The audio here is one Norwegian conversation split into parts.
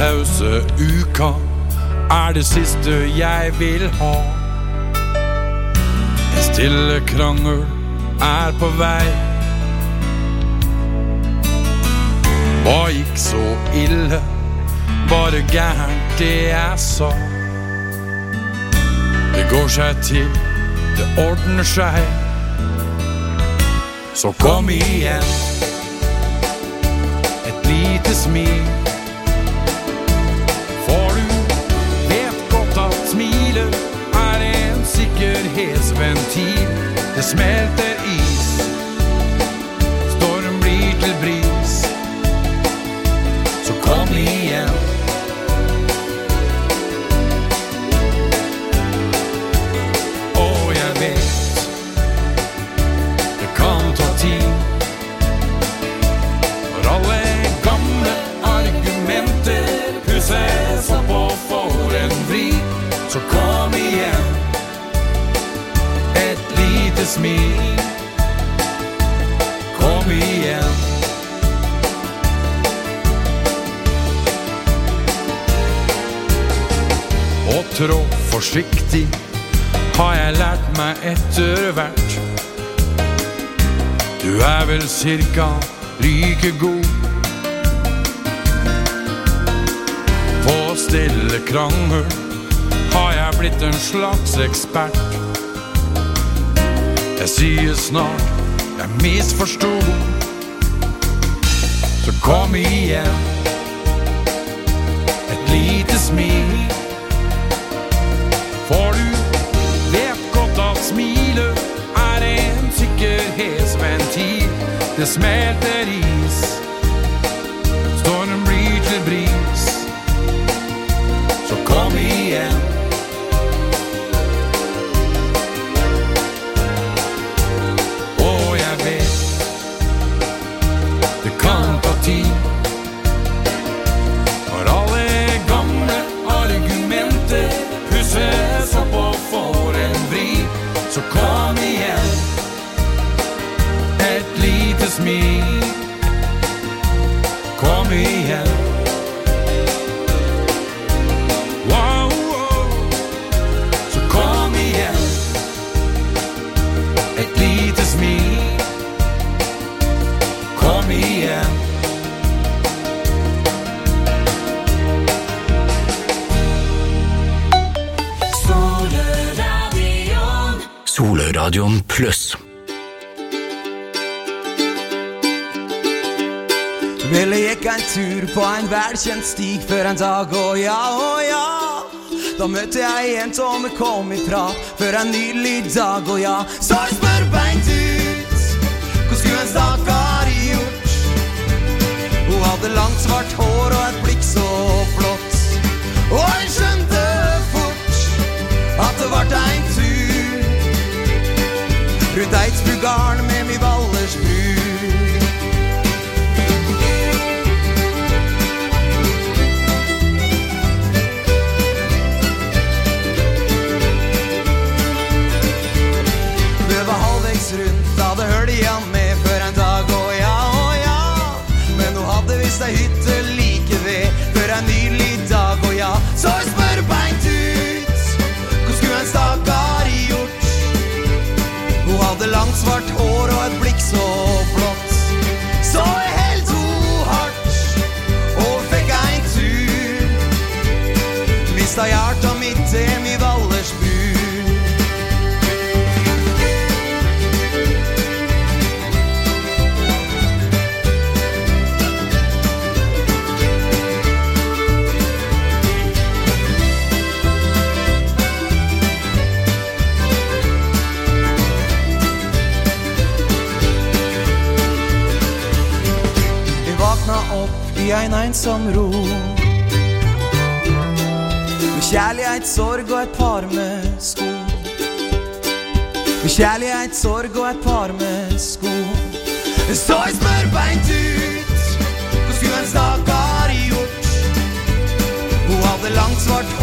tause uka er det siste jeg vil ha. En stille krangel er på vei. Hva gikk så ille? Var det gærent det jeg sa? Det går seg til, det ordner seg. Så kom igjen. Et lite smil. Sikkerhetsventil. Det smelter is, storm blir til bris. Så kom igjen. Kom igjen. Å trå forsiktig har jeg lært meg etter hvert. Du er vel cirka like god På stille krangel har jeg blitt en slags ekspert. Jeg sier snart jeg misforsto. Så kom igjen, et lite smil. For du vet godt at smilet er en sikkerhetsventil. Det smelter is, en velkjent stig før en dag, å ja, å ja. Da møtte jeg en som kom ifra før en nydelig dag, og ja. Så jeg spør beint ut, hva skulle en stakkar gjort? Hun hadde langt svart hår svart hår og et blikk så flott. Så jeg helt ho hardt, og fikk ein tur. Mista hjarta mitt til mi Vallersbu. I ein ensom ro. Med kjærlighet, sorg og et par med sko. Med kjærlighet, sorg og et par med sko. Så jeg spør beint ut skulle en stakkar gjort? Hun hadde langt svart hår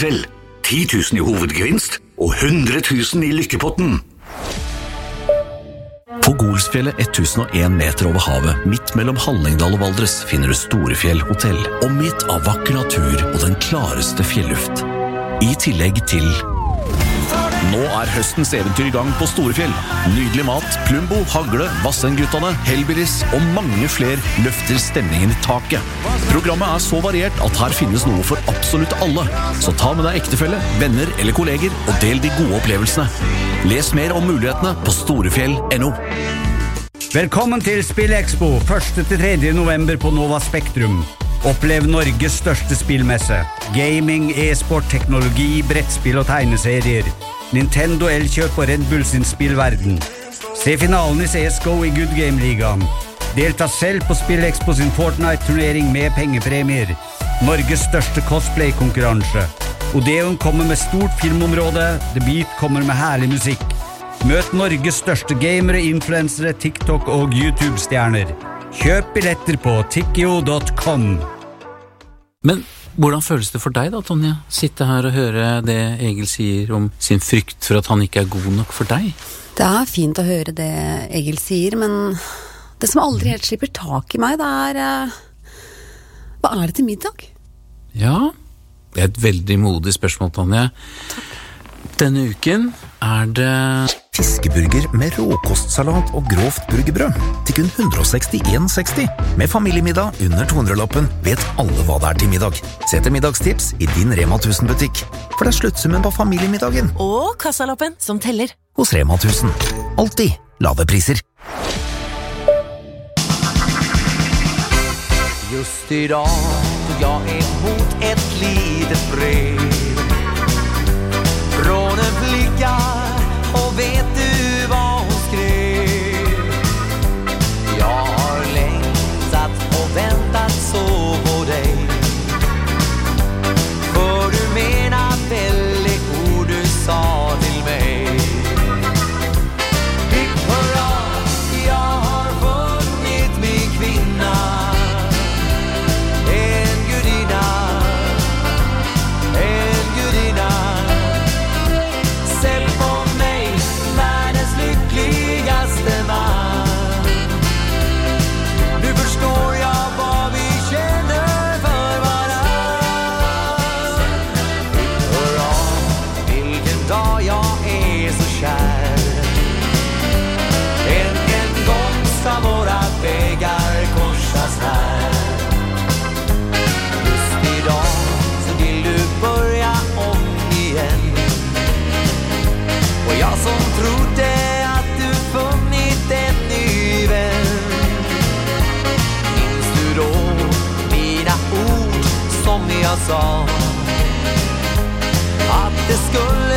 kveld. 10 000 i hovedgevinst og 100 000 i lykkepotten. På Golsfjellet 1001 meter over havet, midt mellom Hallingdal og Valdres, finner du Storefjell hotell. Omgitt av vakker natur og den klareste fjelluft. I tillegg til Nå er høstens eventyr i gang på Storefjell. Nydelig mat, Plumbo, Hagle, Vassendguttene, Hellbillies og mange fler løfter stemningen i taket. Programmet er så variert at her finnes noe for absolutt alle. Så ta med deg ektefelle, venner eller kolleger og del de gode opplevelsene. Les mer om mulighetene på storefjell.no. Velkommen til Spillekspo 1.-3. november på Nova Spektrum. Opplev Norges største spillmesse. Gaming, e-sport, teknologi, brettspill og tegneserier. Nintendo Elkjøp og Red Bull sin spillverden. Se finalen i CSGO i Good Game-ligaen. Delta selv på SpillExpo sin Fortnite-turnering med pengepremier. Norges største cosplay-konkurranse. Odeon kommer med stort filmområde, The Beat kommer med herlig musikk. Møt Norges største gamere, influensere, TikTok og YouTube-stjerner. Kjøp billetter på tikkio.com. Men hvordan føles det for deg da, Tonje? Sitte her og høre det Egil sier om sin frykt for at han ikke er god nok for deg? Det er fint å høre det Egil sier, men det som aldri helt slipper tak i meg, det er eh, Hva er det til middag? Ja, det er et veldig modig spørsmål, Tonje. Denne uken er det fiskeburger med råkostsalat og grovt burgerbrød til kun 161,60. Med familiemiddag under 200-lappen vet alle hva det er til middag. Se etter middagstips i din Rema 1000-butikk, for det er sluttsummen på familiemiddagen og kassalappen som teller. Hos Rema 1000. Alltid lave priser. Just i dag tog jag emot et lite brev Från en Up all. Att det skulle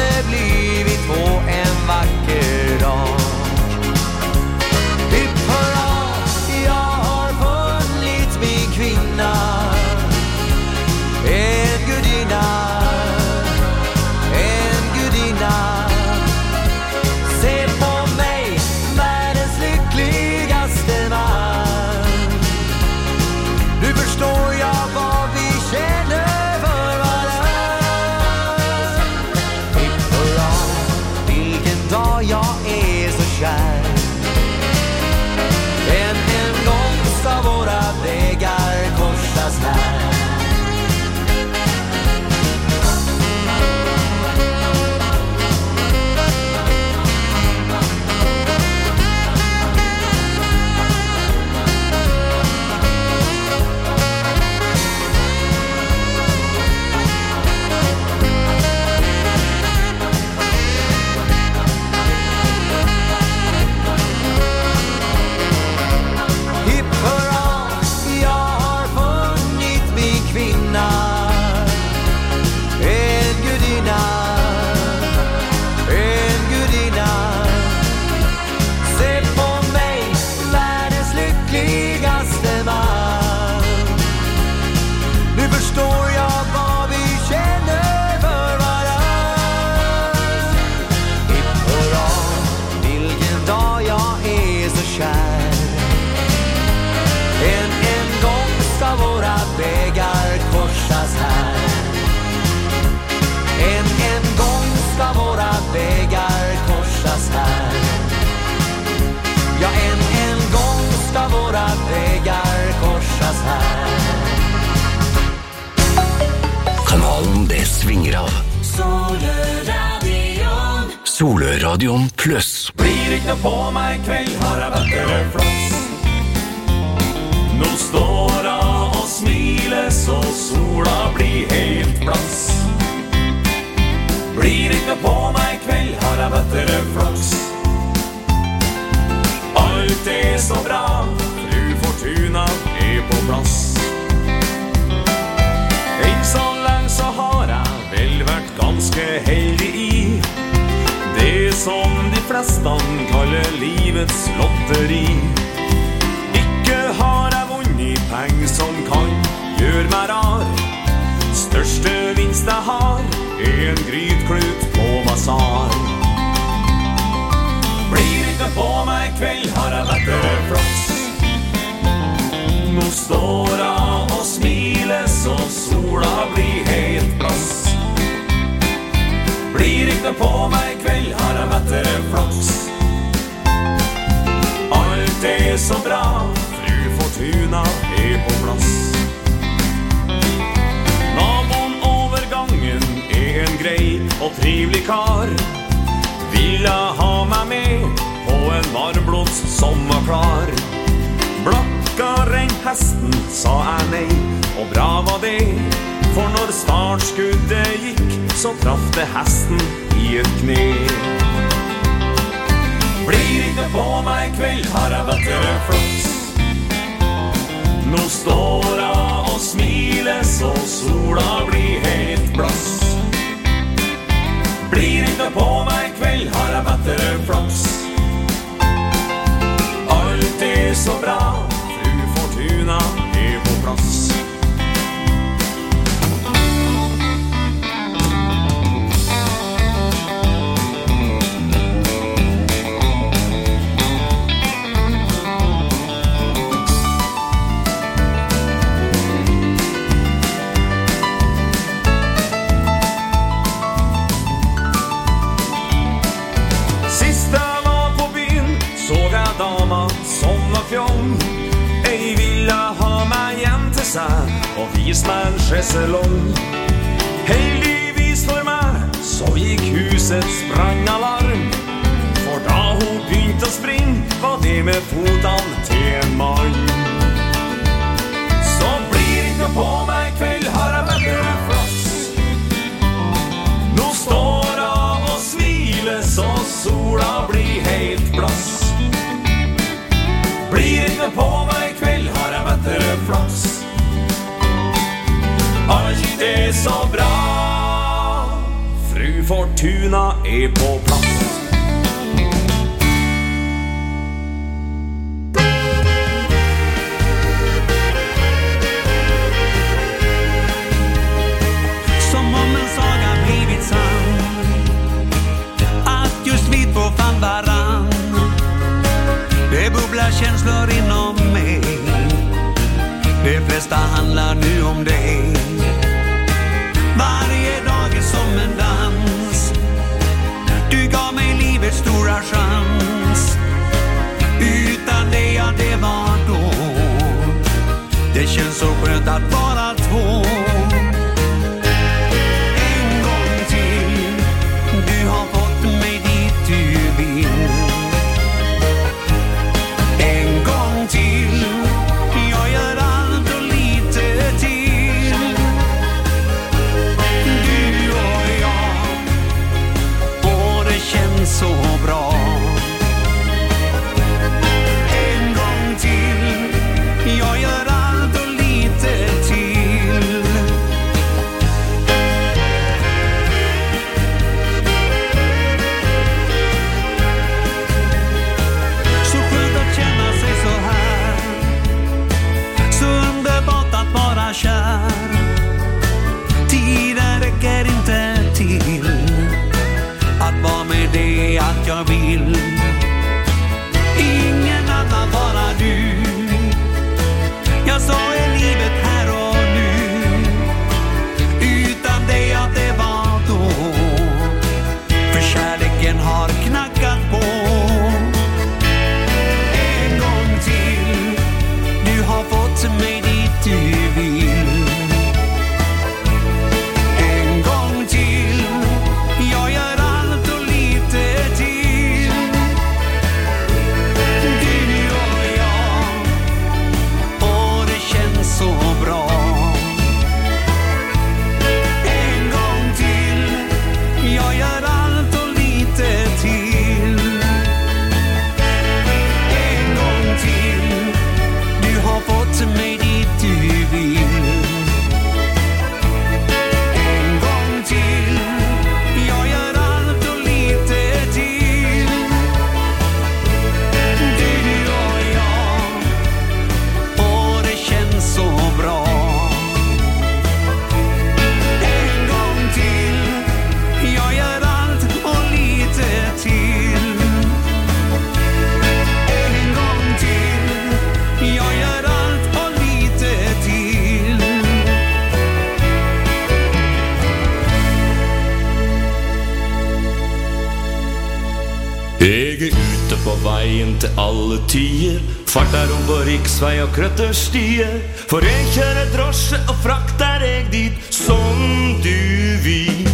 tier. Fartarom på riksvei og krøtterstier. For jeg kjører drosje og frakter jeg dit som du vil.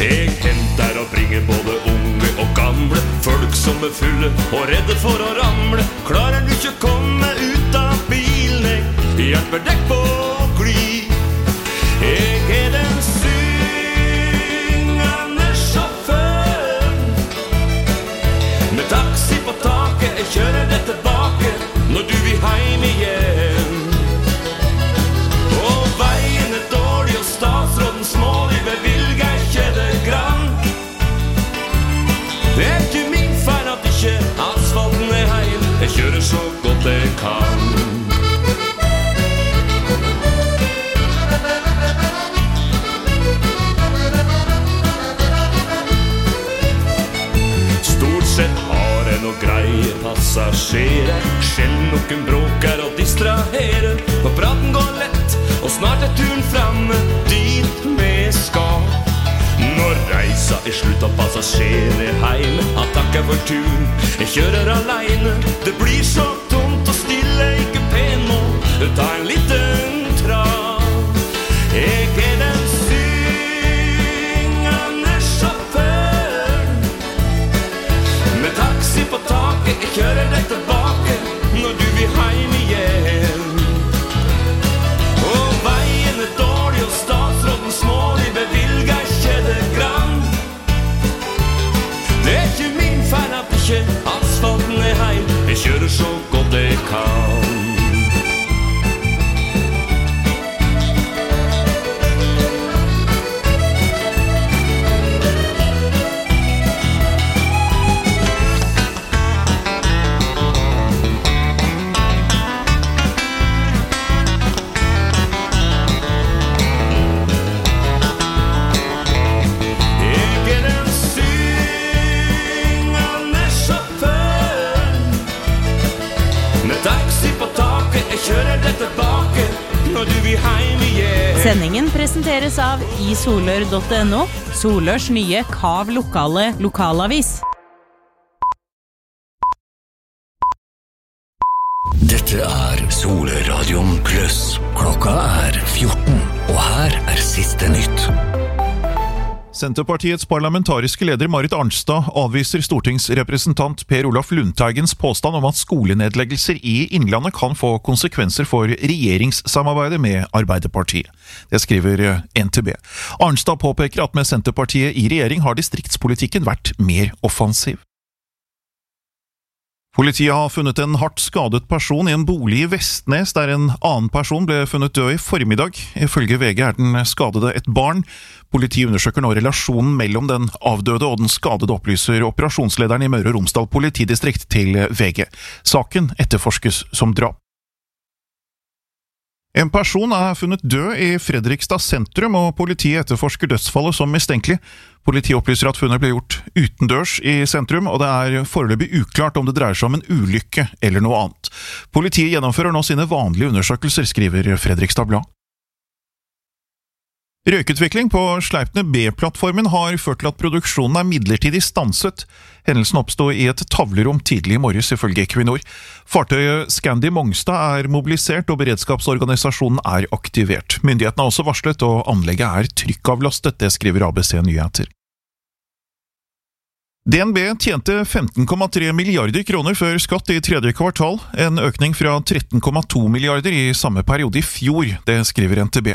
Jeg henter og bringer både unge og gamle. Folk som er fulle og redde for å ramle. Klarer du ikke å komme ut av bilen, jeg hjelper dekk på kjører deg tilbake når du vil heim igjen. Og veien er dårlig, og statsråden smålig bevilger ikke det grann. Det er ikke min feil at ikke asfalten er heil. Jeg kjører så godt jeg kan. Passasjerer. Sjelden noen bråker og distraherer. For praten går lett, og snart er turen framme dit vi skal. Når reisa er slutt og passasjeren er heim, han takker for turen. Jeg kjører aleine, det blir så tomt og stille ikke pen nå. Ta en liten heil, jeg Sendingen presenteres av isolør.no, Solørs nye Kav lokale lokalavis. Dette er Solradioen Senterpartiets parlamentariske leder Marit Arnstad avviser stortingsrepresentant Per Olaf Lundteigens påstand om at skolenedleggelser i Innlandet kan få konsekvenser for regjeringssamarbeidet med Arbeiderpartiet. Det skriver NTB. Arnstad påpeker at med Senterpartiet i regjering har distriktspolitikken vært mer offensiv. Politiet har funnet en hardt skadet person i en bolig i Vestnes, der en annen person ble funnet død i formiddag. Ifølge VG er den skadede et barn. Politiet undersøker nå relasjonen mellom den avdøde og den skadede, opplyser operasjonslederen i Møre og Romsdal politidistrikt til VG. Saken etterforskes som drap. En person er funnet død i Fredrikstad sentrum, og politiet etterforsker dødsfallet som mistenkelig. Politiet opplyser at funnet ble gjort utendørs i sentrum, og det er foreløpig uklart om det dreier seg om en ulykke eller noe annet. Politiet gjennomfører nå sine vanlige undersøkelser, skriver Fredrikstad Blad. Røykutvikling på Sleipner B-plattformen har ført til at produksjonen er midlertidig stanset. Hendelsen oppsto i et tavlerom tidlig i morges, ifølge Equinor. Fartøyet Scandi Mongstad er mobilisert og beredskapsorganisasjonen er aktivert. Myndighetene har også varslet, og anlegget er trykkavlastet, det skriver ABC Nyheter. DNB tjente 15,3 milliarder kroner før skatt i tredje kvartal, en økning fra 13,2 milliarder i samme periode i fjor, det skriver NTB.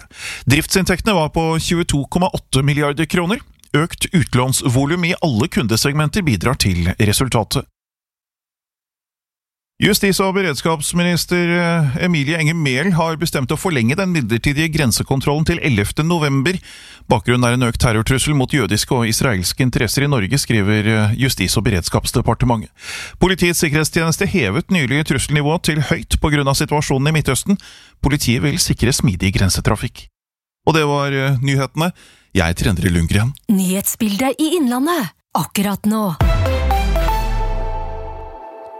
Driftsinntektene var på 22,8 milliarder kroner. Økt utlånsvolum i alle kundesegmenter bidrar til resultatet. Justis- og beredskapsminister eh, Emilie Enger Mehl har bestemt å forlenge den midlertidige grensekontrollen til 11. november. Bakgrunnen er en økt terrortrussel mot jødiske og israelske interesser i Norge, skriver eh, Justis- og beredskapsdepartementet. Politiets sikkerhetstjeneste hevet nylig trusselnivået til høyt pga. situasjonen i Midtøsten. Politiet vil sikre smidig grensetrafikk. Og det var eh, nyhetene. Jeg heter Endre Lundgren. Nyhetsbildet i Innlandet akkurat nå.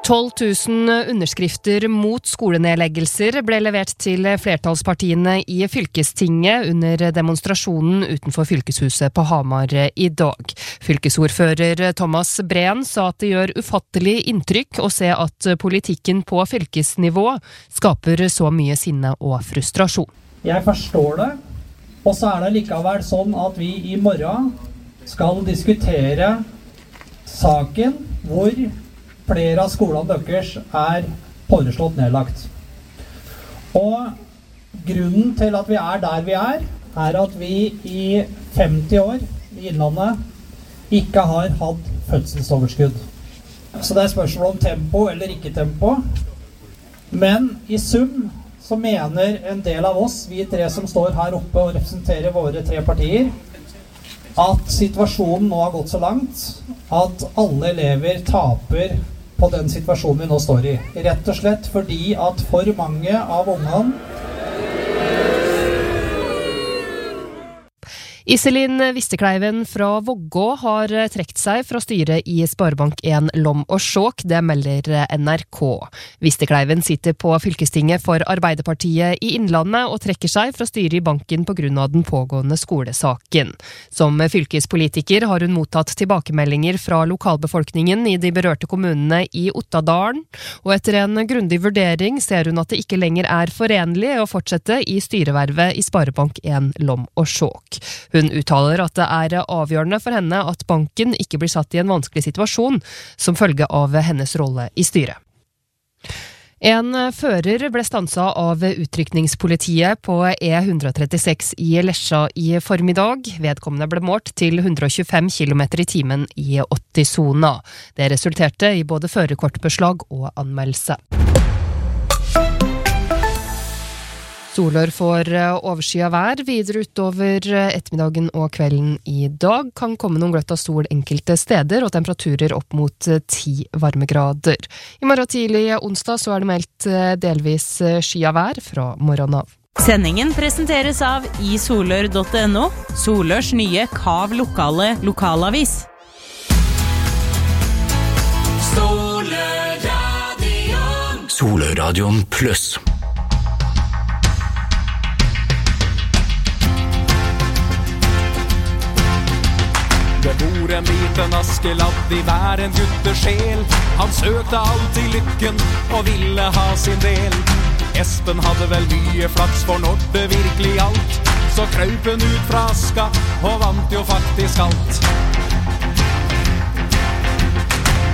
12 000 underskrifter mot skolenedleggelser ble levert til flertallspartiene i fylkestinget under demonstrasjonen utenfor fylkeshuset på Hamar i dag. Fylkesordfører Thomas Breen sa at det gjør ufattelig inntrykk å se at politikken på fylkesnivå skaper så mye sinne og frustrasjon. Jeg forstår det, og så er det likevel sånn at vi i morgen skal diskutere saken hvor flere av skolene deres er foreslått nedlagt. Og grunnen til at vi er der vi er, er at vi i 50 år i Innlandet ikke har hatt fødselsoverskudd. Så det er spørsmål om tempo eller ikke tempo. Men i sum så mener en del av oss, vi tre som står her oppe og representerer våre tre partier, at situasjonen nå har gått så langt at alle elever taper på den situasjonen vi nå står i. Rett og slett fordi at for mange av ungene Iselin Vistekleiven fra Vågå har trukket seg fra styret i Sparebank1 Lom og Skjåk, det melder NRK. Vistekleiven sitter på fylkestinget for Arbeiderpartiet i Innlandet og trekker seg fra styret i banken pga. den pågående skolesaken. Som fylkespolitiker har hun mottatt tilbakemeldinger fra lokalbefolkningen i de berørte kommunene i Ottadalen, og etter en grundig vurdering ser hun at det ikke lenger er forenlig å fortsette i styrevervet i Sparebank1 Lom og Skjåk. Hun uttaler at det er avgjørende for henne at banken ikke blir satt i en vanskelig situasjon som følge av hennes rolle i styret. En fører ble stansa av utrykningspolitiet på E136 i Lesja i formiddag. Vedkommende ble målt til 125 km i timen i 80-sona. Det resulterte i både førerkortbeslag og anmeldelse. Solør får overskya vær videre utover ettermiddagen og kvelden i dag. Kan komme noen gløtt av sol enkelte steder, og temperaturer opp mot ti varmegrader. I morgen tidlig onsdag så er det meldt delvis skya vær fra morgenen av. Sendingen presenteres av isolør.no, Solørs nye Kav lokale lokalavis. Solørradioen. Solørradioen pluss. Det bor en liten Askeladd i hver en guttesjel. Han søkte alltid lykken og ville ha sin del. Espen hadde vel mye flaks, for når det virkelig gjaldt, så krøp hun ut fra aska og vant jo faktisk alt.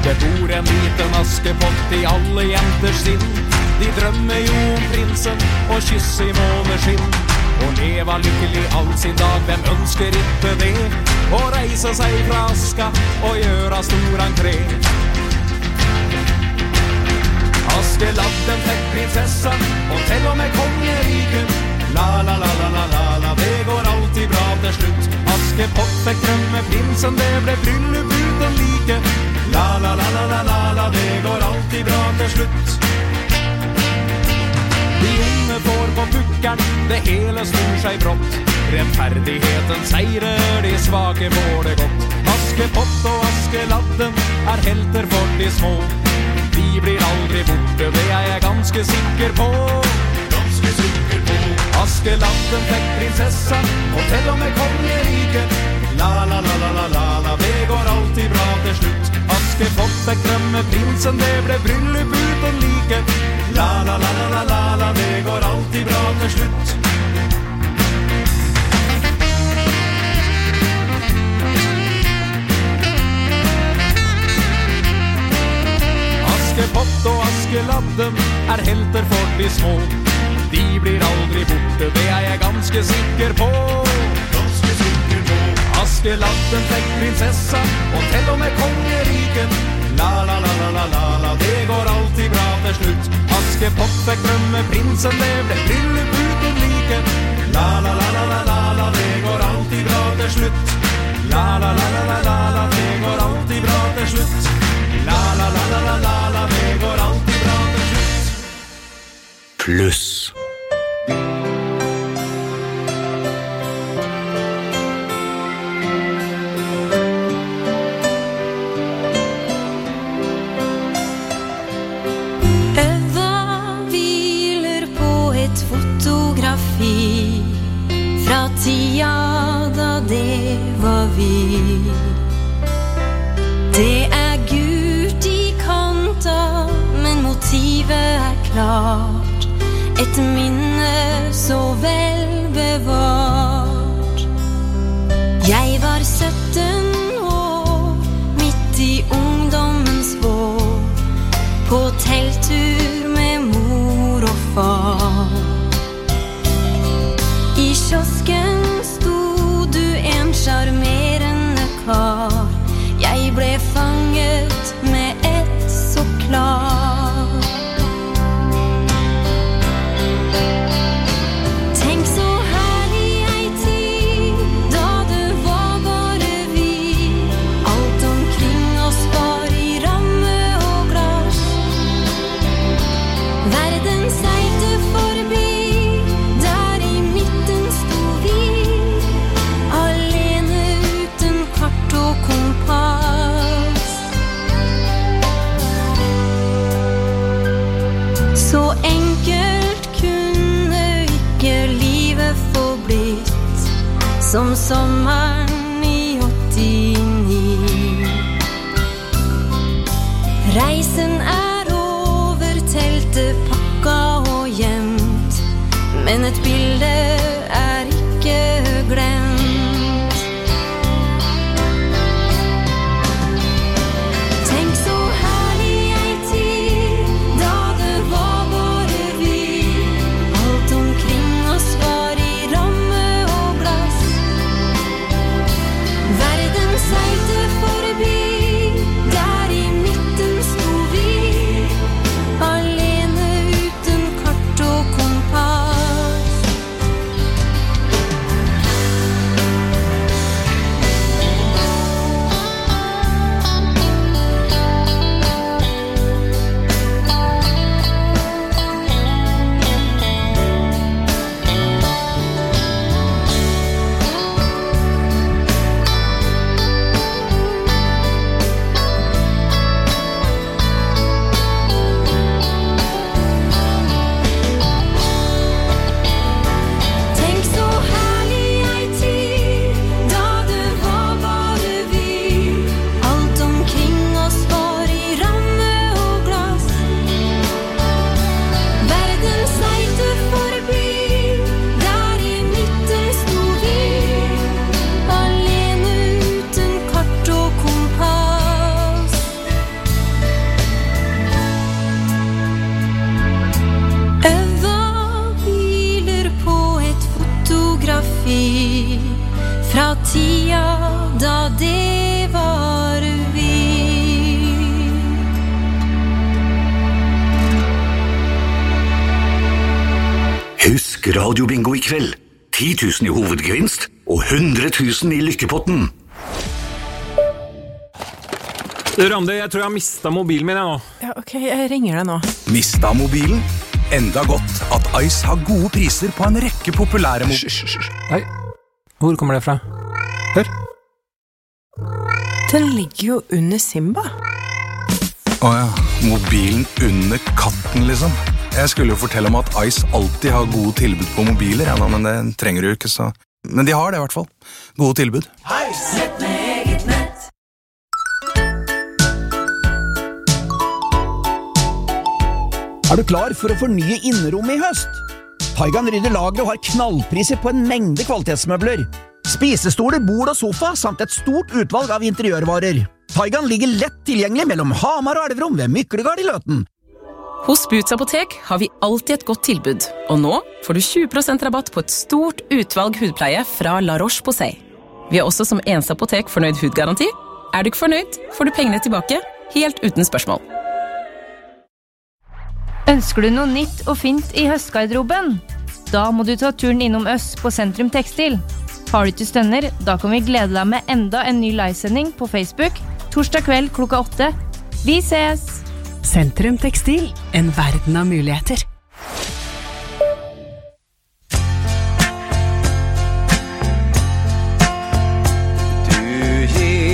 Det bor en liten askepott i alle jenters sinn. De drømmer jo om prinsen og kyss i måneskinn. Og leva lykkelig all sin dag, hvem ønsker ikke det? Å reise seg fra aska og gjøre stor entré. Askeladden fikk prinsessa, og til og med kongeriket. La, la, la, la, la, la, la, det går alltid bra til slutt. Askepott fikk drømmeprinsen, det ble bryllup uten like. La, la, la, la, la, la, la, det går alltid bra til slutt. De unge får på pukkelen, det hele snur seg brått. Rettferdigheten seirer, de svake får det godt. Askepott og Askeladden er helter for de små. De blir aldri borte, det er jeg ganske sikker på. Ganske sikker på. Askeladden fikk prinsessa, og til og med kongeriket. La, la, la, la, la, la, la, det går alltid bra til slutt. Askepott fikk drømmeprinsen, det ble bryllup uten like. La, la, la, la, la, la, la, det går alltid bra til slutt. Askepott og Askeladden er helter for de små. De blir aldri borte, det er jeg ganske sikker på. Ganske sikker på. Askeladden fikk prinsessa, og til og med kongeriket. La, la, la, la, la, la, la, det går alltid bra til slutt. Askepott fikk drømmeprinsen, det ble bryllup uten like. La, la, la, la, la, la, la, det går alltid bra til slutt. La, la, la, la, la, la, la, det går alltid bra til slutt. La, la, la, la, la, la, la, det går alltid bra til slutt. Pluss. Fra tida da det var vi. Det klart. Et minne så vel bevart. Jeg var 17 år, midt i ungdommens vår. På telttur med mor og far. I kiosken som sommeren fra tida da det var vi. Husk radiobingo i kveld. 10 000 i hovedgevinst og 100 000 i lykkepotten. Randi, jeg tror jeg har mista mobilen min. jeg nå. Ja, ok, jeg ringer deg nå. Mista mobilen? Enda godt at Ice har gode priser på en rekke populære mobiler. Nei, hvor kommer det fra? Hør. Den ligger jo under Simba. Å ja. Mobilen under katten, liksom. Jeg skulle jo fortelle om at Ice alltid har gode tilbud på mobiler, ja, men det trenger du jo ikke, så Men de har det, i hvert fall. Gode tilbud. Nett med eget nett. Er du klar for å fornye innerommet i høst? Taigan rydder lageret og har knallpriser på en mengde kvalitetsmøbler. Spisestoler, bord og sofa, samt et stort utvalg av interiørvarer. Taigan ligger lett tilgjengelig mellom Hamar og Elverum ved Myklegard i Løten. Hos Boots apotek har vi alltid et godt tilbud, og nå får du 20% rabatt på et stort utvalg hudpleie fra La Roche-Posay. Vi har også som eneste apotek fornøyd hudgaranti. Er du ikke fornøyd, får du pengene tilbake, helt uten spørsmål. Ønsker du noe nytt og fint i høstgarderoben? Da må du ta turen innom Øss på Sentrum Tekstil. Har du ikke stønner, da kan vi glede deg med enda en ny livesending på Facebook torsdag kveld klokka åtte. Vi ses! Sentrum Tekstil, en verden av muligheter. Du ger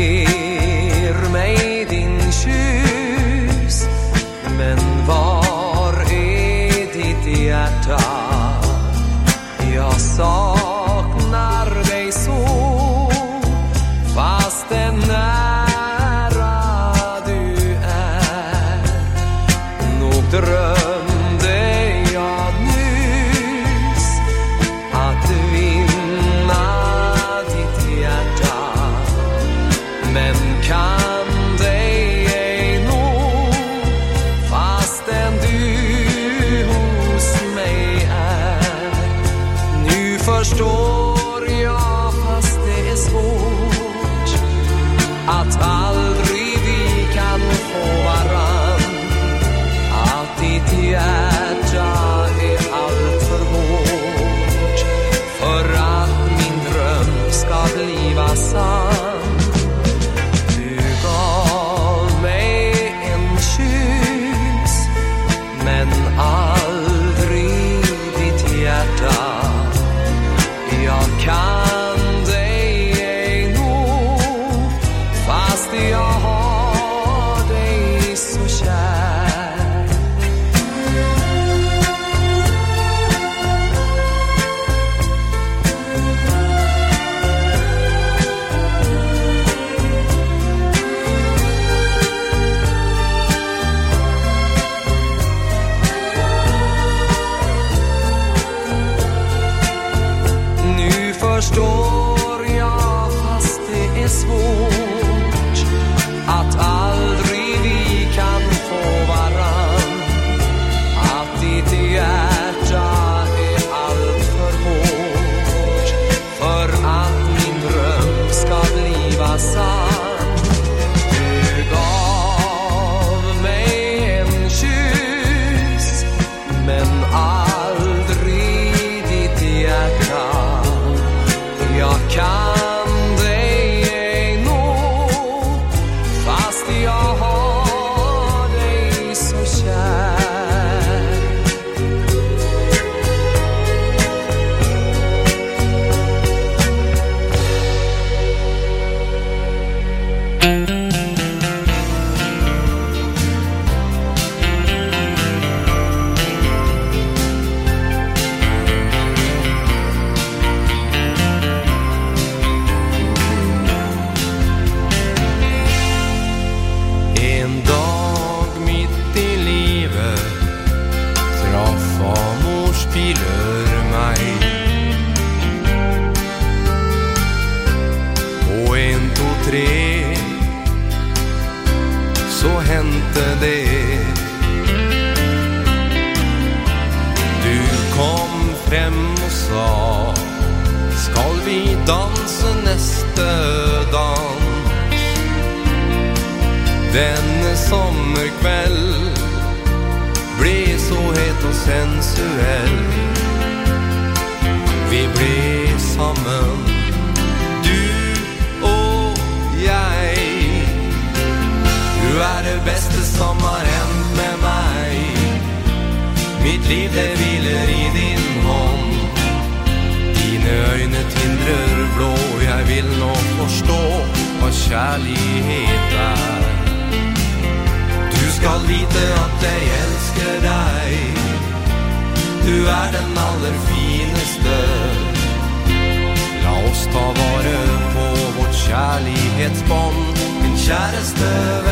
Johannesburg.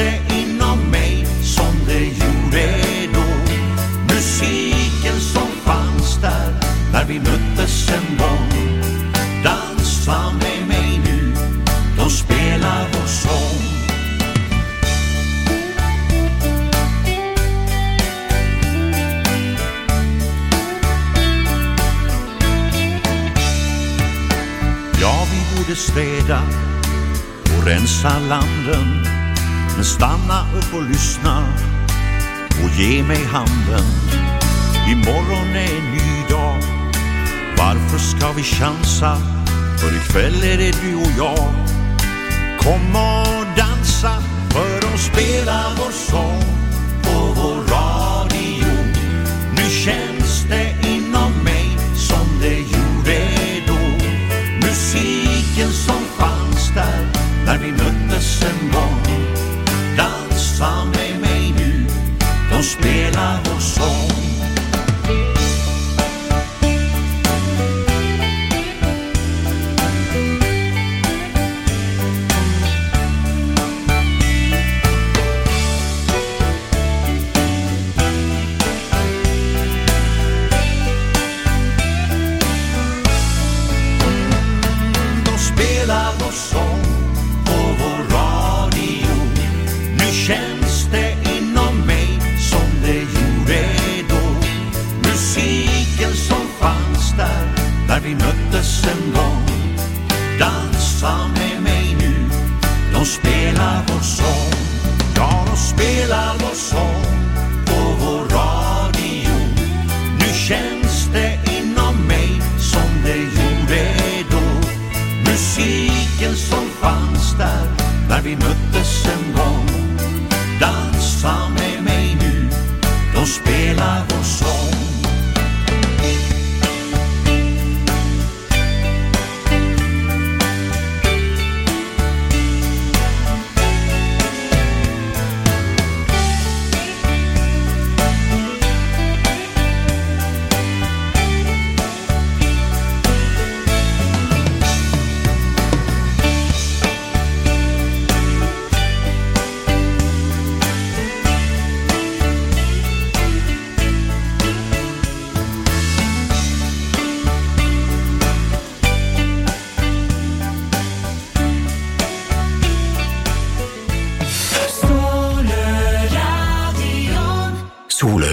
there Ge mig handen, imorgon är en ny dag. Varför ska vi chansa? För ikväll är det du och jag. Kom och dansa, för de spelar vår sång på vår radio. Nu känns det inom mig som det gjorde då. Musiken som fanns där när vi möttes en gång.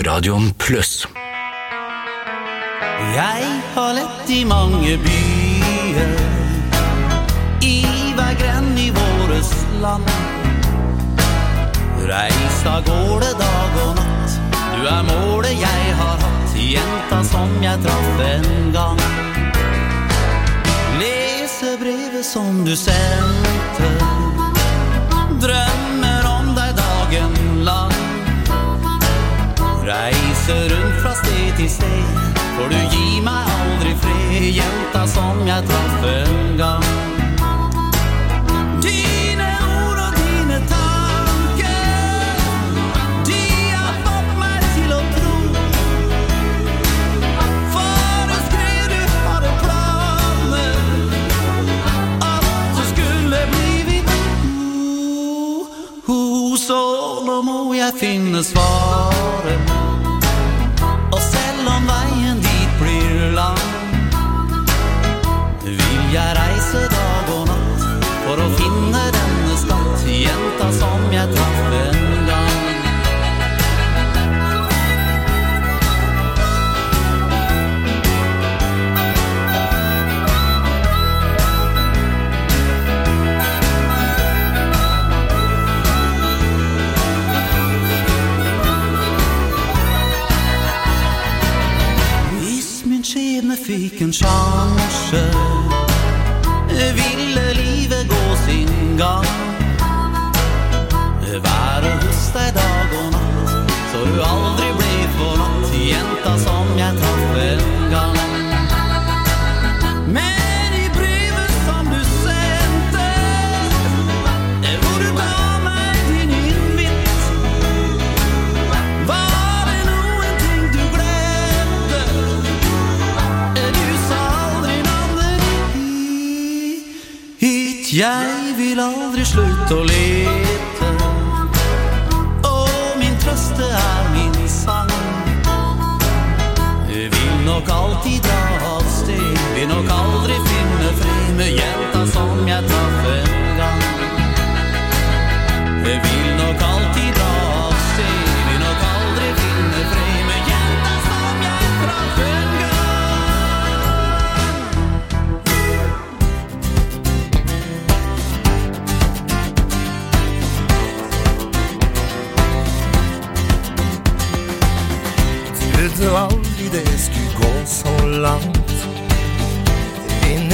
Solradioen pluss. Jeg har lett i mange byer. I hver grend i våres land. Reis av gårde dag og natt. Du er målet jeg har hatt. Jenta som jeg traff en gang. Lese brevet som du sendte. Drømmer Reise rundt fra sted til sted. For du gir meg aldri fred Jenta som jeg traff en gang. Dine ord og dine tanker De har fått meg til å tro. Foreskrev du hadde planer At du skulle bli ho Så nå må jeg finne svaret For å finne denne skatt Jenta som jeg traff en gang. Skjebne fikk en sjanse gå sin gang. Være hos deg dag og natt Så du aldri ble forlatt Jenta som aldri slutt å lete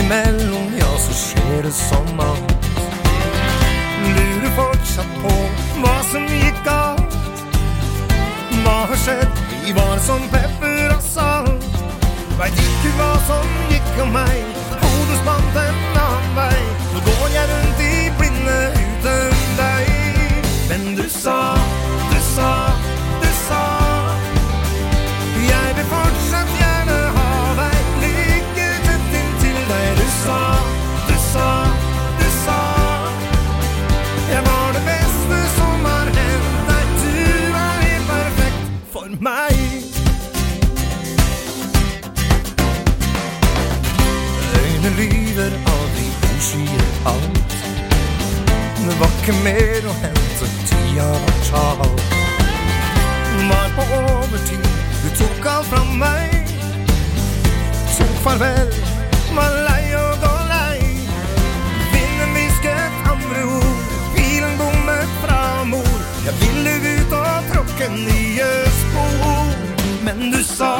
Innimellom, ja, så skjer det som alt Lurer fortsatt på hva som gikk galt. Hva har skjedd? Vi var som pepper og salt. Vet ikke hva som gikk om meg. Hodet spant en annen vei. Nå går jeg rundt i blinde uten deg. Men du sa, du sa, du sa var ikke mer å hente Tida var talt Var på overtid Du tok alt fra meg. Tok farvel Var lei og gå lei. Vinden visket andre ord Bilen bommet fra mor. Jeg ville ut og tråkke nye spor Men du sa,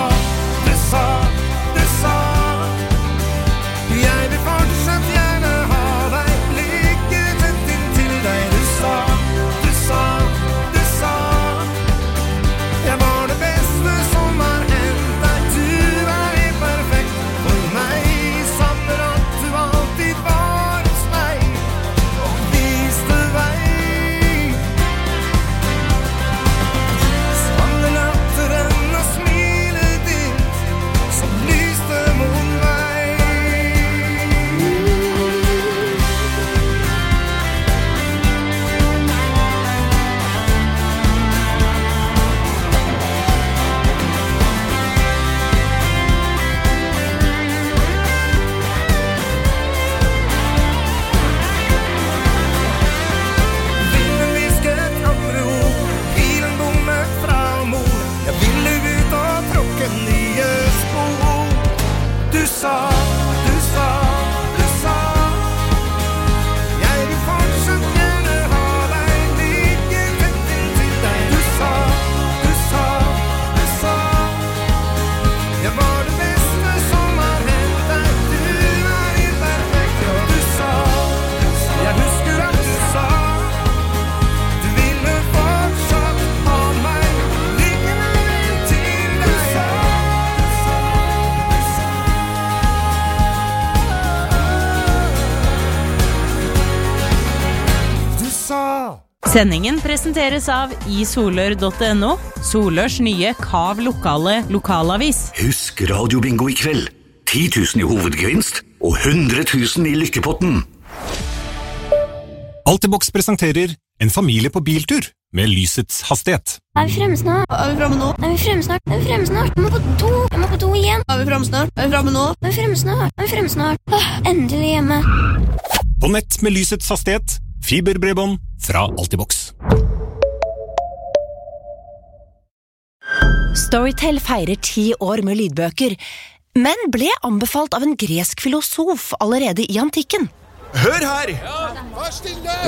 Sendingen presenteres av isolør.no, Solørs nye Kav lokale lokalavis. Husk radiobingo i kveld. 10 000 i hovedgevinst og 100 000 i lykkepotten. Altibox presenterer En familie på biltur med lysets hastighet. Er vi fremme snart? Er vi fremme nå? Er vi fremme snart? Er vi fremme snart? Jeg må på do! Jeg må på do igjen! Er vi fremme snart? Er vi fremme nå? Er vi fremme snart? Er vi fremme snart? Åh, endelig hjemme. På nett med lysets hastighet. Fiberbredbånd fra Altibox. Storytel feirer ti år med lydbøker, men ble anbefalt av en gresk filosof allerede i antikken. Hør her!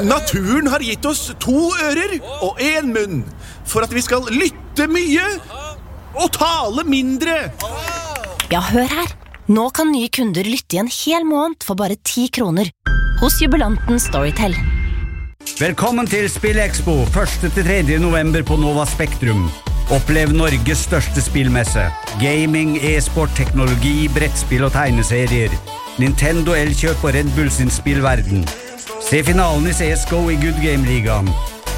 Naturen har gitt oss to ører og én munn for at vi skal lytte mye og tale mindre. Ja, hør her. Nå kan nye kunder lytte i en hel måned for bare ti kroner. Hos jubilanten Storytel. Velkommen til SpillExpo 1.-3. november på Nova Spektrum. Opplev Norges største spillmesse. Gaming, e-sport, teknologi, brettspill og tegneserier. Nintendo Elkjøp og Red Bull sin spillverden. Se finalen i CSGO i Good Game-ligaen.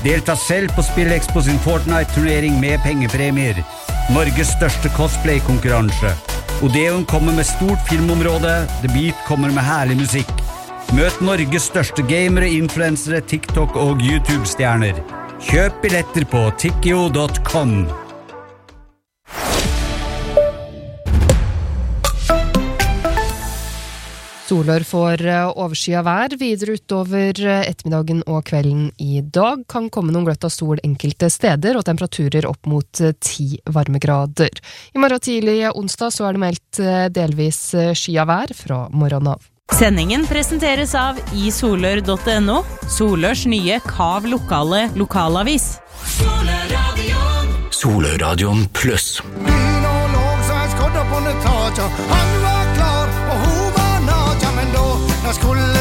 Delta selv på SpillExpo sin Fortnite-turnering med pengepremier. Norges største cosplay-konkurranse. Odeon kommer med stort filmområde, The Beat kommer med herlig musikk. Møt Norges største gamere, influensere, TikTok og YouTube-stjerner. Kjøp billetter på tikkio.com. Solør får eh, overskya vær videre utover eh, ettermiddagen og kvelden i dag. Kan komme noen gløtt av sol enkelte steder, og temperaturer opp mot eh, ti varmegrader. I morgen tidlig onsdag så er det meldt delvis skya vær fra morgenen av. Sendingen presenteres av isolør.no, Solørs nye Kav lokale lokalavis. Pluss. Skodde på netaja. Han var klar, og hun var naja, men da da skulle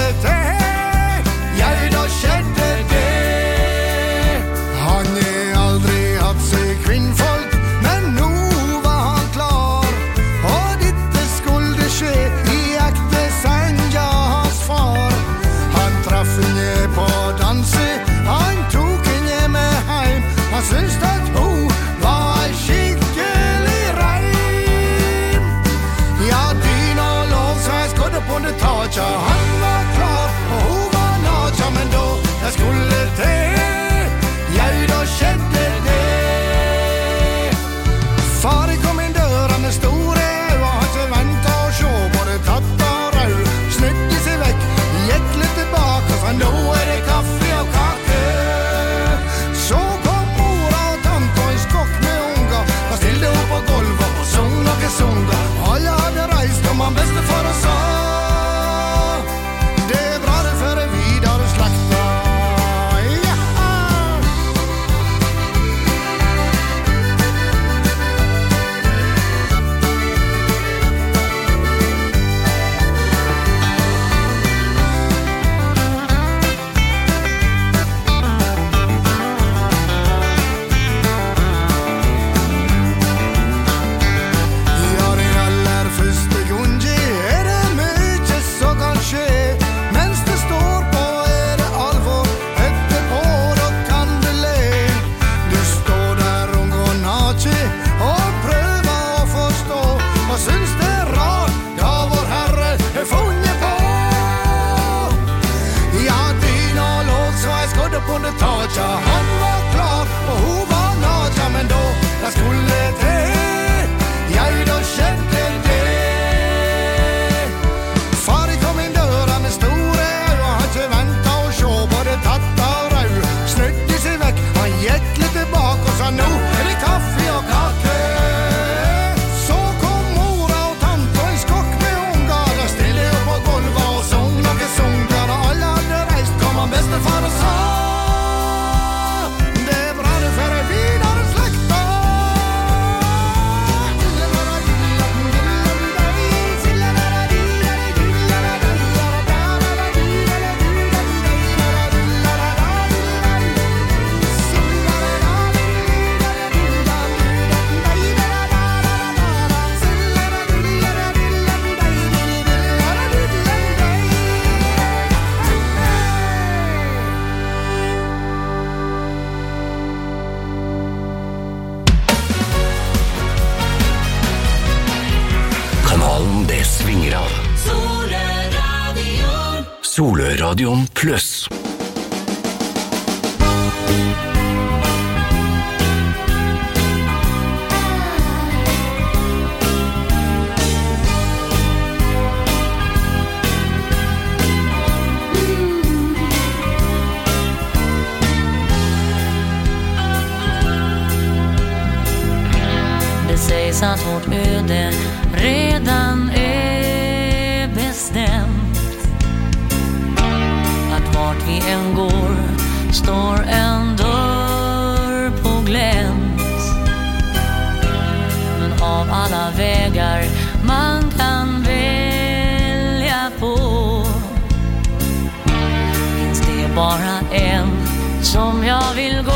Radioen Pluss. alla vägar man kan välja på. Finns det bara en som jag vill gå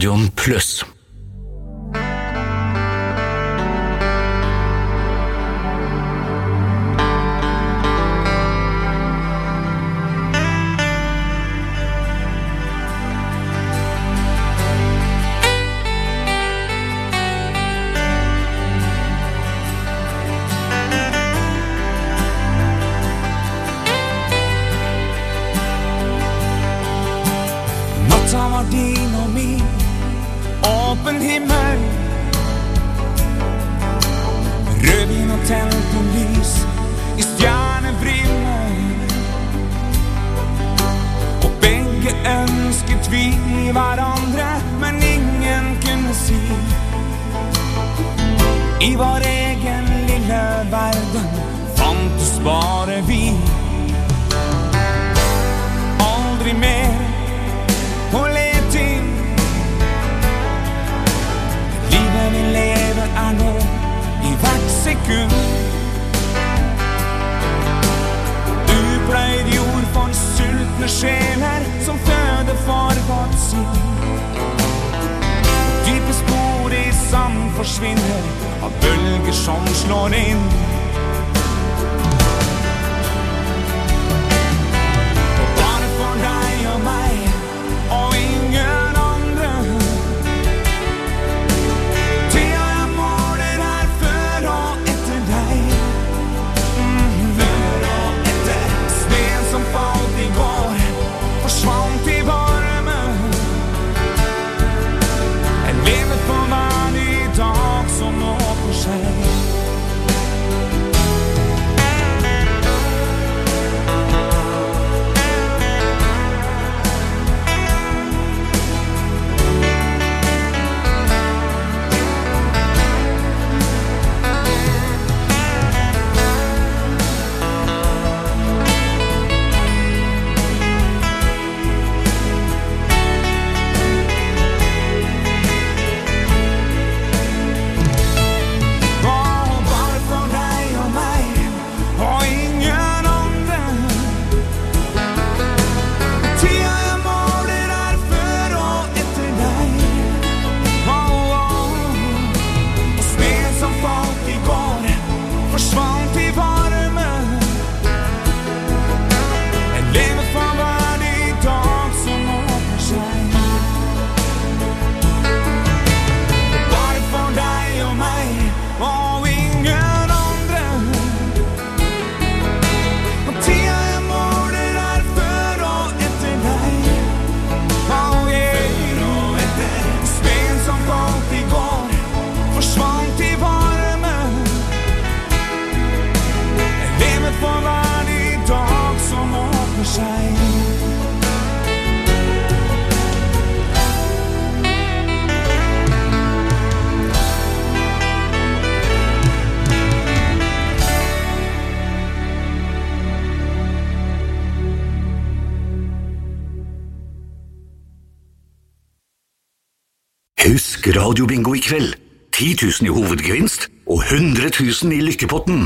Huskeradion pluss. Radiobingo i kveld. 10 000 i hovedgevinst og 100 000 i lykkepotten.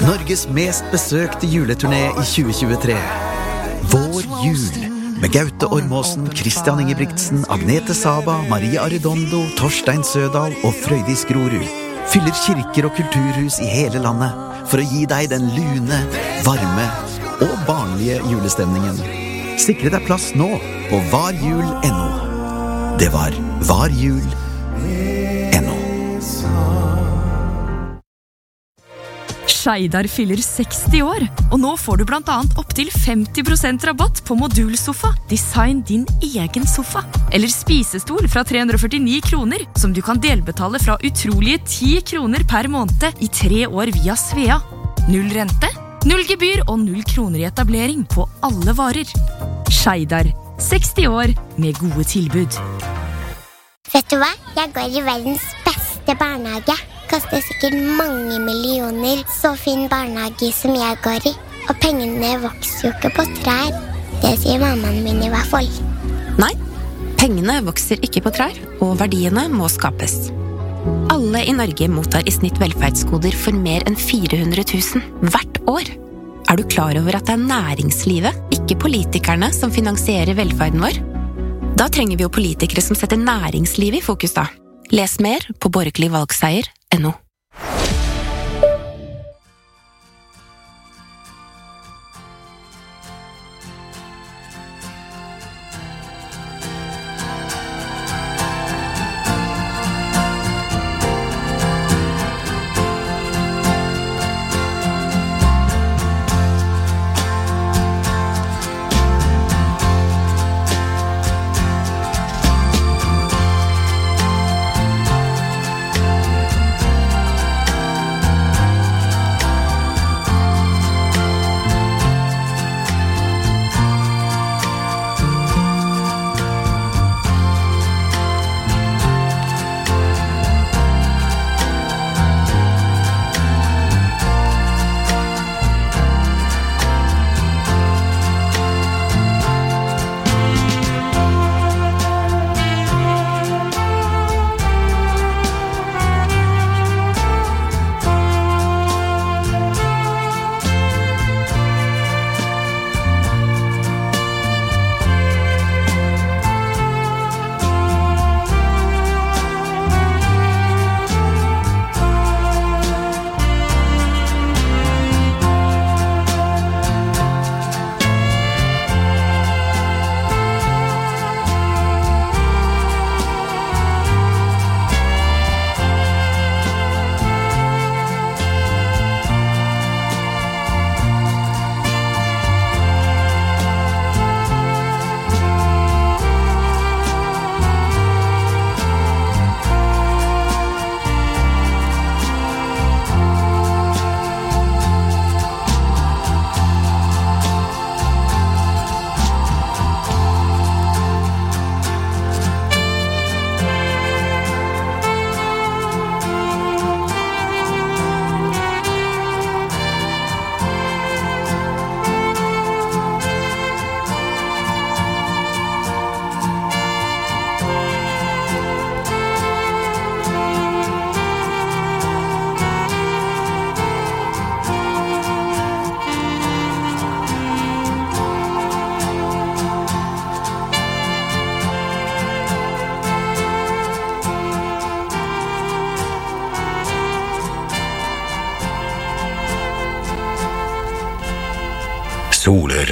Norges mest besøkte juleturné i 2023. Vår jul. Med Gaute Ormåsen, Christian Ingebrigtsen, Agnete Saba, Maria Arredondo, Torstein Sødal og Frøydis Grorud. Fyller kirker og kulturhus i hele landet for å gi deg den lune, varme og barnlige julestemningen. Sikre deg plass nå på varjul.no. Det var varjul.no. Skeidar fyller 60 år, og nå får du annet opptil 50% rabatt på modulsofa. Design din egen sofa. Eller spisestol fra 349 kroner, som du kan delbetale fra utrolige 10 kroner per måned i tre år via Svea. Null rente, null gebyr og null kroner i etablering på alle varer. Skeidar. 60 år med gode tilbud. Vet du hva? Jeg går i verdens beste barnehage. Koster sikkert mange millioner. Så fin barnehage som jeg går i. Og pengene vokser jo ikke på trær. Det sier mammaen min i hvert fall. Nei, pengene vokser ikke på trær, og verdiene må skapes. Alle i Norge mottar i snitt velferdsgoder for mer enn 400 000 hvert år. Er du klar over at det er næringslivet, ikke politikerne, som finansierer velferden vår? Da trenger vi jo politikere som setter næringslivet i fokus, da. Les mer på borgerligvalgseier.no.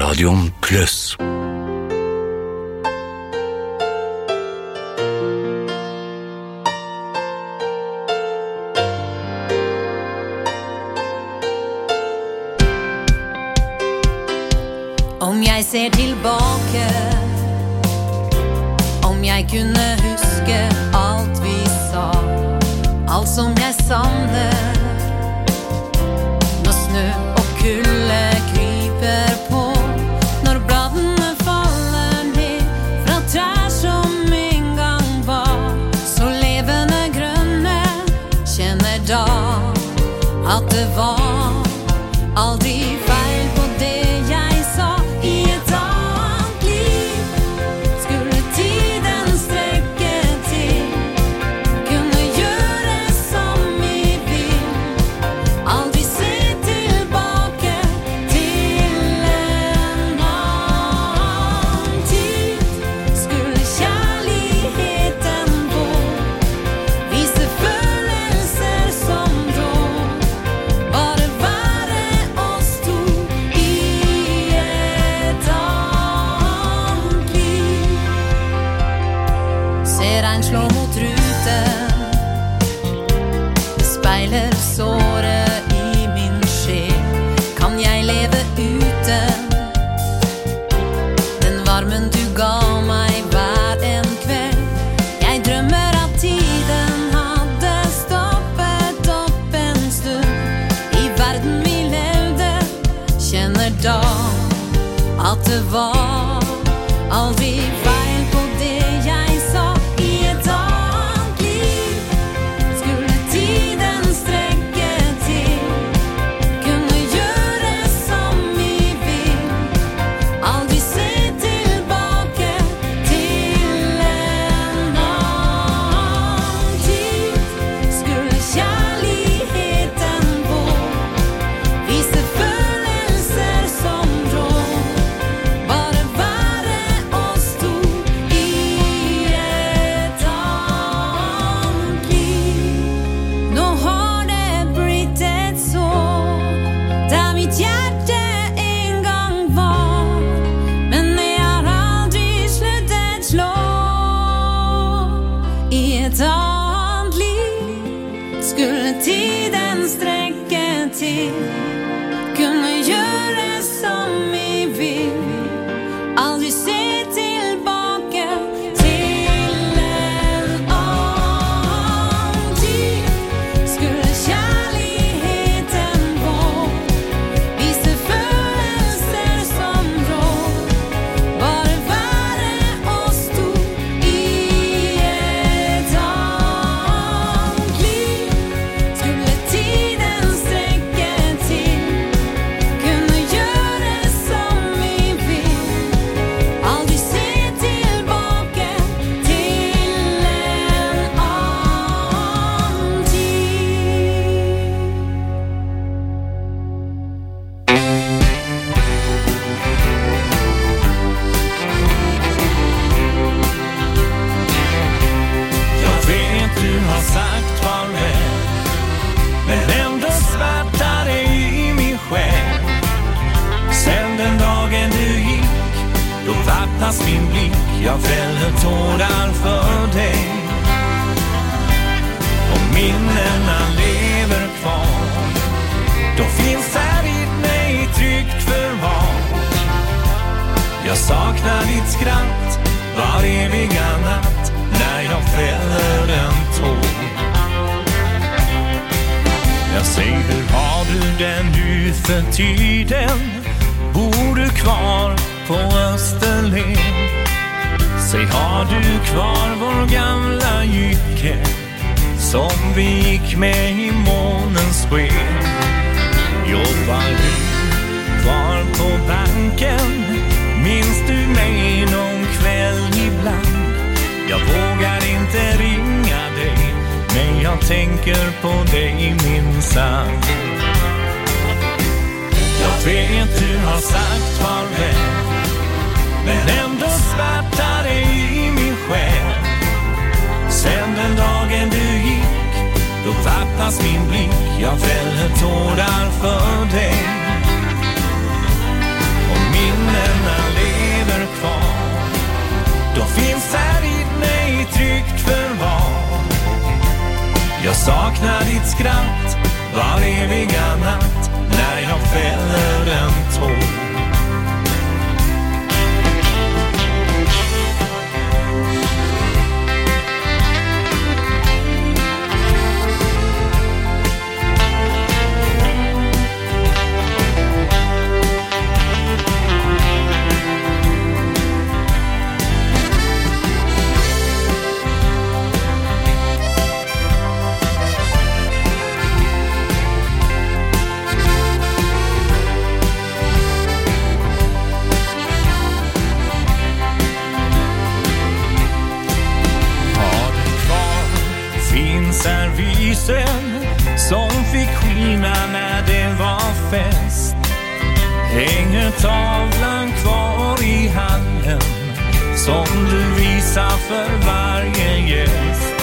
Radium Plus. had de wal al die vijf. Som vi gikk med i månens sken? Jobbar du kvar på banken? Minns du mig någon kväll ibland? Jag vågar inte ringa dig Men jag tänker på dig minsann Jag vet du har sagt farväl Men ändå svärtar det i min själ Sen den dagen du gick Då fattas min blick. Jag fäller tårar för dig. Och minnena lever kvar. De finns här i mig tryggt förvar. Jag saknar ditt skratt var eviga natt när jag fäller en tår du för varje gäst?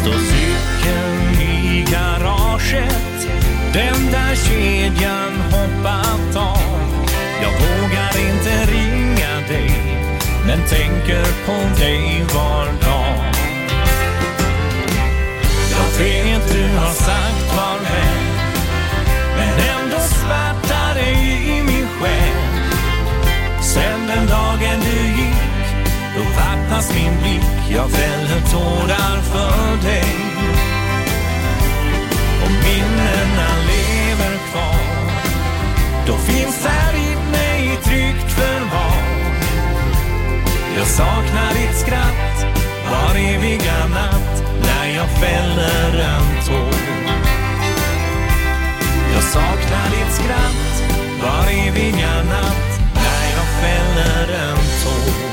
Står cykeln i garaget, den där kedjan hoppat av? Jag vågar inte ringa dig men tänker på dig var dag. Då vattnas min blick jag fäller tårar för dig. Om minnena lever kvar. Då finns här i mig tryggt förvar. Jag saknar ditt skratt var eviga natt när jag fäller en tår. Jag saknar ditt skratt var eviga natt när jag fäller en tår.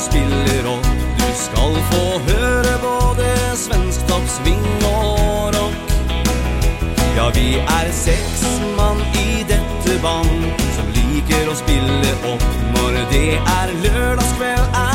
Spiller opp. Du skal få høre både svensk topp, swing og rock. Ja, Vi er seks mann i dette band som liker å spille opp. Når det er lørdagskveld, er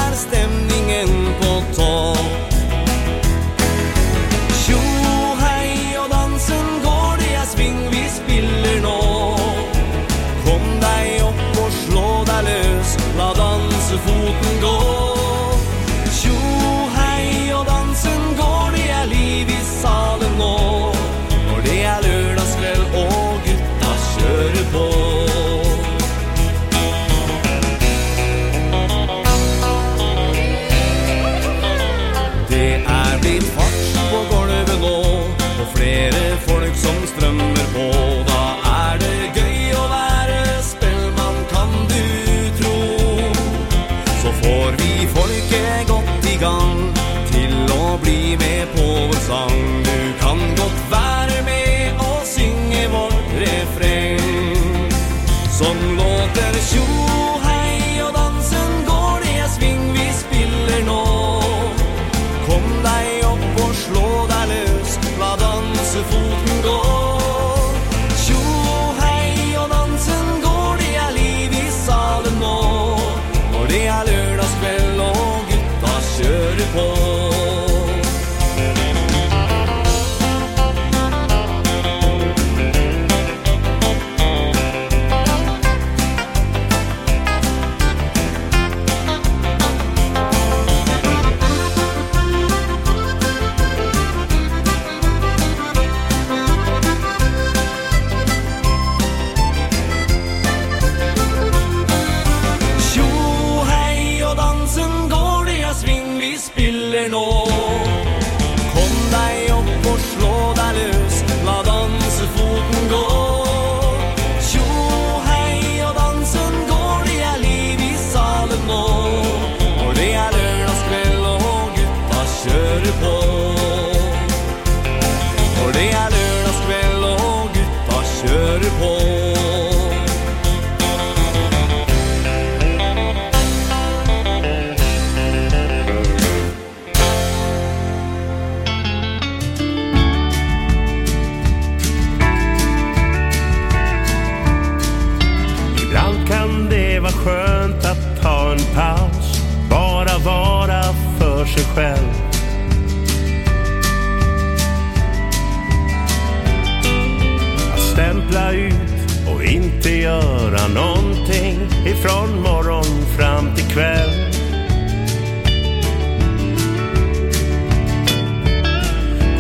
Ifrån morgon fram till kväll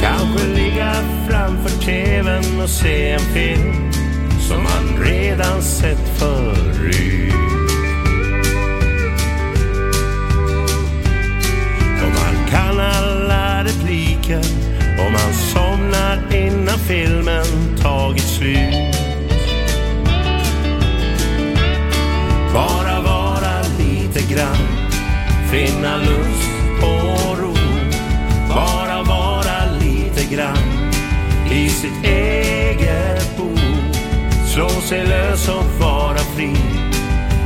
Kanske ligga framför tvn och se en film som man redan sett förut. Och man kan alla repliker och man somnar innan filmen tagit slut. Finna lust och ro. Bara vara lite grann i sitt eget bo. Slå sig lös och vara fri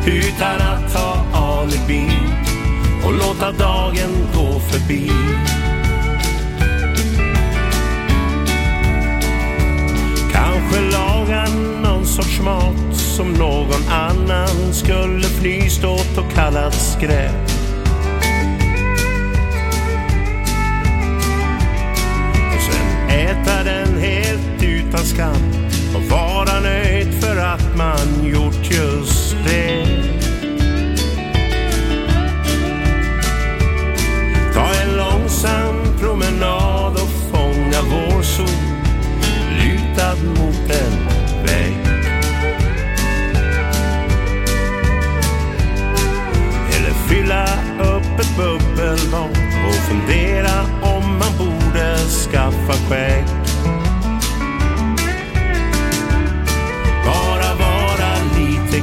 utan att ta alibi och låta dagen gå förbi. Kanske laga någon sorts mat som någon annan skulle fnyst åt och kallat skräp. Utan skam och vara nöjd för att man gjort just det. Ta en långsam promenad och fånga vår sol lutad mot en vägg. Eller fylla upp ett bubbelbad och fundera om man borde skaffa skägg.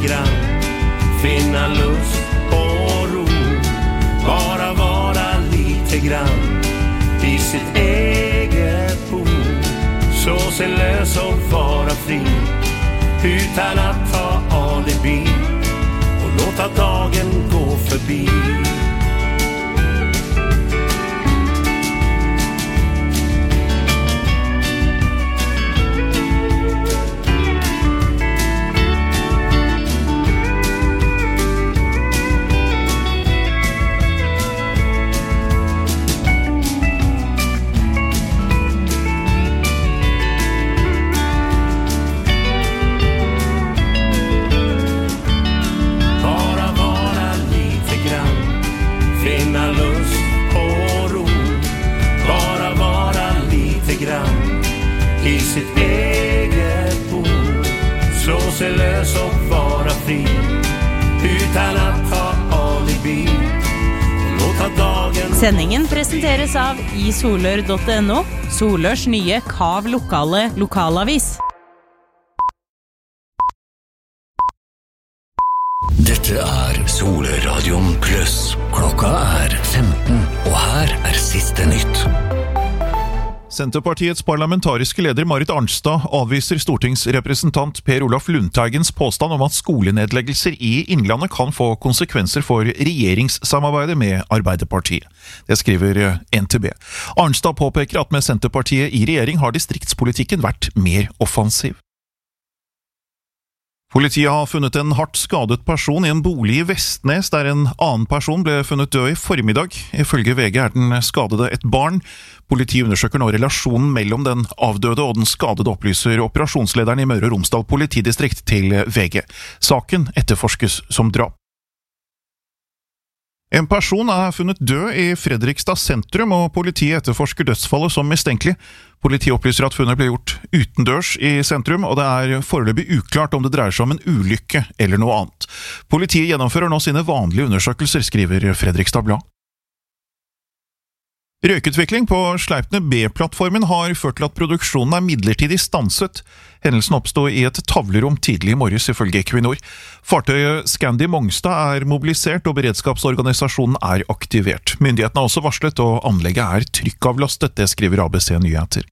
Grann, finna lust och ro. Bara vara lite grann i sitt eget bo. Så sig lös och vara fri utan att ta alibi och låta dagen gå förbi. Sendingen presenteres av isolør.no, Solørs nye Kav lokale lokalavis. Senterpartiets parlamentariske leder Marit Arnstad avviser stortingsrepresentant Per Olaf Lundteigens påstand om at skolenedleggelser i Innlandet kan få konsekvenser for regjeringssamarbeidet med Arbeiderpartiet. Det skriver NTB. Arnstad påpeker at med Senterpartiet i regjering har distriktspolitikken vært mer offensiv. Politiet har funnet en hardt skadet person i en bolig i Vestnes, der en annen person ble funnet død i formiddag. Ifølge VG er den skadede et barn. Politiet undersøker nå relasjonen mellom den avdøde og den skadede, opplyser operasjonslederen i Møre og Romsdal politidistrikt til VG. Saken etterforskes som drap. En person er funnet død i Fredrikstad sentrum, og politiet etterforsker dødsfallet som mistenkelig. Politiet opplyser at funnet ble gjort utendørs i sentrum, og det er foreløpig uklart om det dreier seg om en ulykke eller noe annet. Politiet gjennomfører nå sine vanlige undersøkelser, skriver Fredrikstad Blad. Røykutvikling på Sleipner B-plattformen har ført til at produksjonen er midlertidig stanset. Hendelsen oppsto i et tavlerom tidlig i morges, ifølge Equinor. Fartøyet Scandi Mongstad er mobilisert og beredskapsorganisasjonen er aktivert. Myndighetene har også varslet, og anlegget er trykkavlastet, det skriver ABC Nyheter.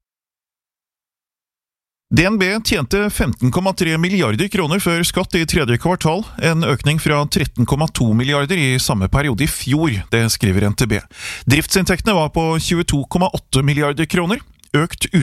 DNB tjente 15,3 milliarder kroner før skatt i tredje kvartal, en økning fra 13,2 milliarder i samme periode i fjor, det skriver NTB. Driftsinntektene var på 22,8 milliarder kroner. Økt